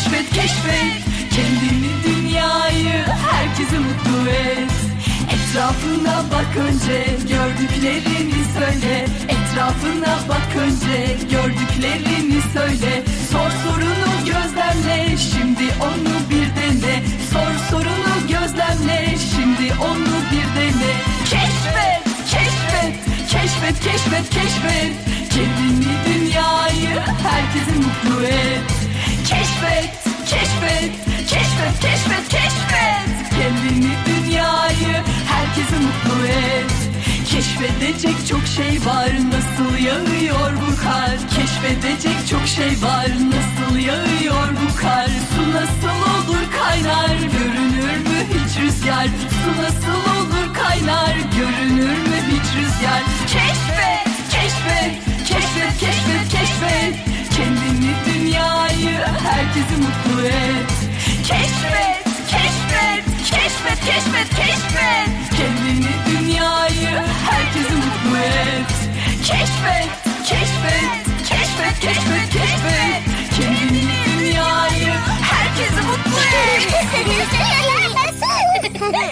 Keşfet keşfet. Kendini dünyayı herkesi mutlu et. Etrafına bak önce gördüklerini söyle. Etrafına bak önce gördüklerini söyle. Sor sorunu gözlemle şimdi onu bir dene. Sor sorunu gözlemle Keşfedecek çok şey var nasıl yağıyor bu kar? Keşfedecek çok şey var nasıl yağıyor bu kar? Su nasıl olur kaynar görünür mü hiç rüzgar? Su nasıl olur kaynar görünür mü hiç rüzgar? Keşfet keşfet keşfet keşfet keşfet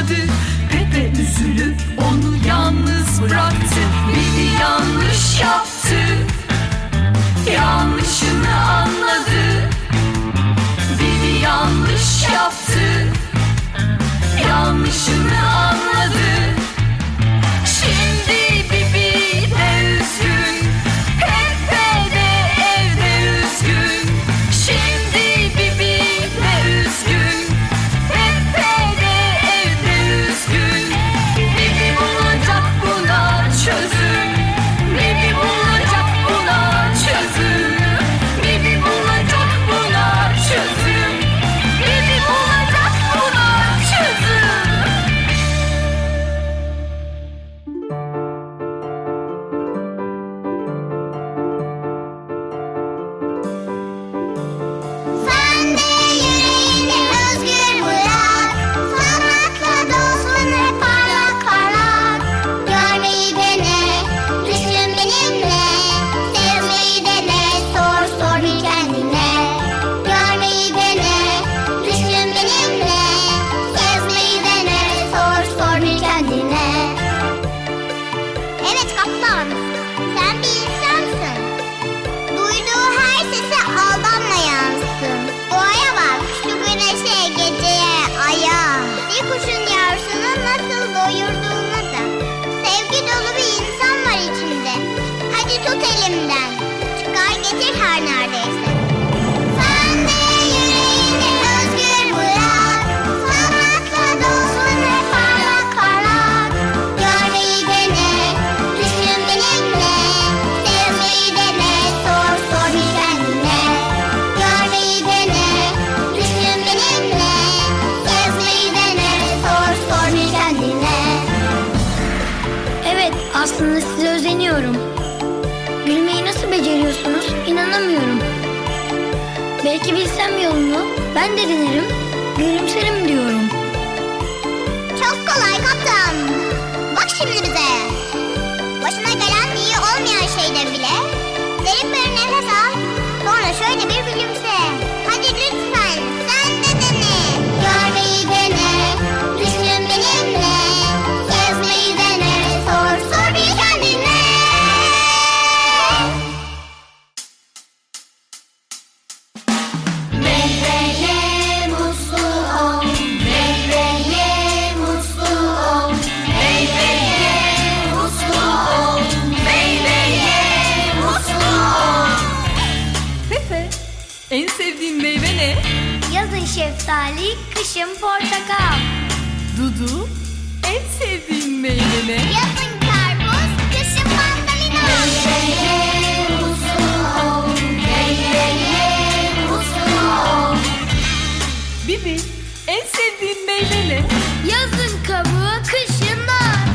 kalmadı Pepe üzülüp onu yalnız bıraktı. Biri yanlış yaptı. Yanlışını anladı. Biri yanlış yaptı. Yanlışını anladı. Belki bilsem yolunu ben de denerim, gülümserim diyorum. Çok kolay kaptan. Bak şimdi bize. Başına gelen iyi olmayan şeyde bile derin bir Kışın portakal. Dudu en sevdiğin meyve ne? Yazın karpuz, kışın mandalina. Ye ye ol, ye ye ol. Bibi en sevdiğin meyve ne? Yazın kabuğu, kışın nar.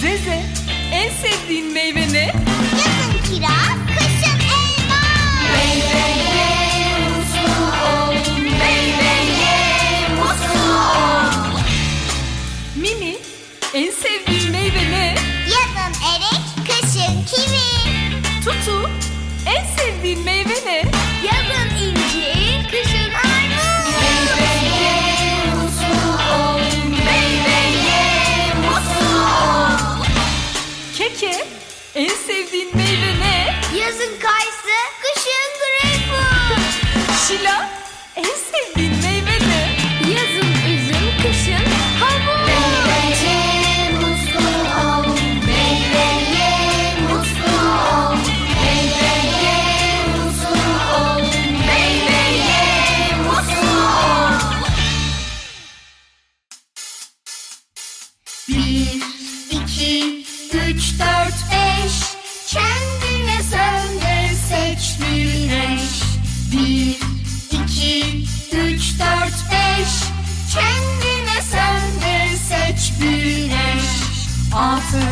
Zeze en sevdiğin meyve ne? Bir, iki, üç, dört, beş. Kendine söyle seç bir eş. Altı,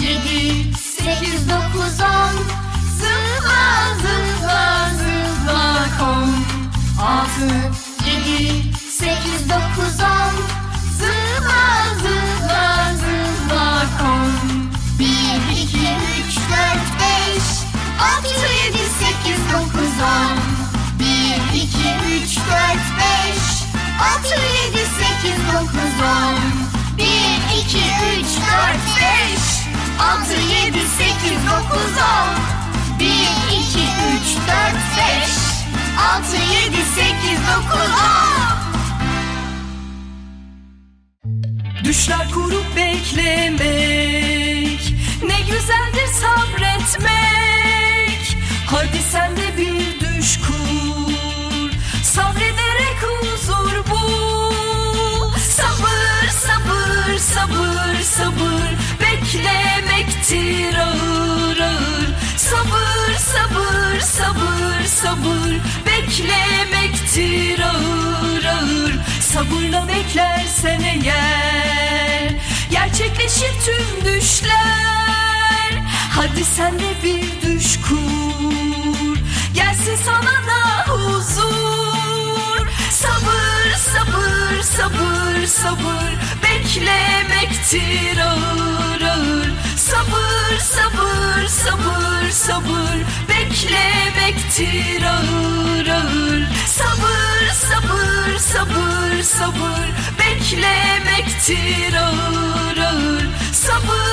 yedi, sekiz, dokuz, on. Zıpla, zıpla, zıpla kon. Altı, yedi, sekiz, yedi, sekiz, dokuz, on. Bir, iki, üç, dört, beş. Altı, yedi, sekiz, dokuz, on. Düşler kurup beklemek Ne güzeldir sabretmek sabır sabır Beklemektir ağır ağır. Sabırla beklersen eğer Gerçekleşir tüm düşler. Hadi sen de bir düş kur. Gelsin sana da huzur. Sabır sabır sabır sabır Beklemektir ağır ağır. Sabır sabır sabır sabır Beklemektir ağır ağır. Sabır sabır sabır sabır. Beklemektir ağır ağır. Sabır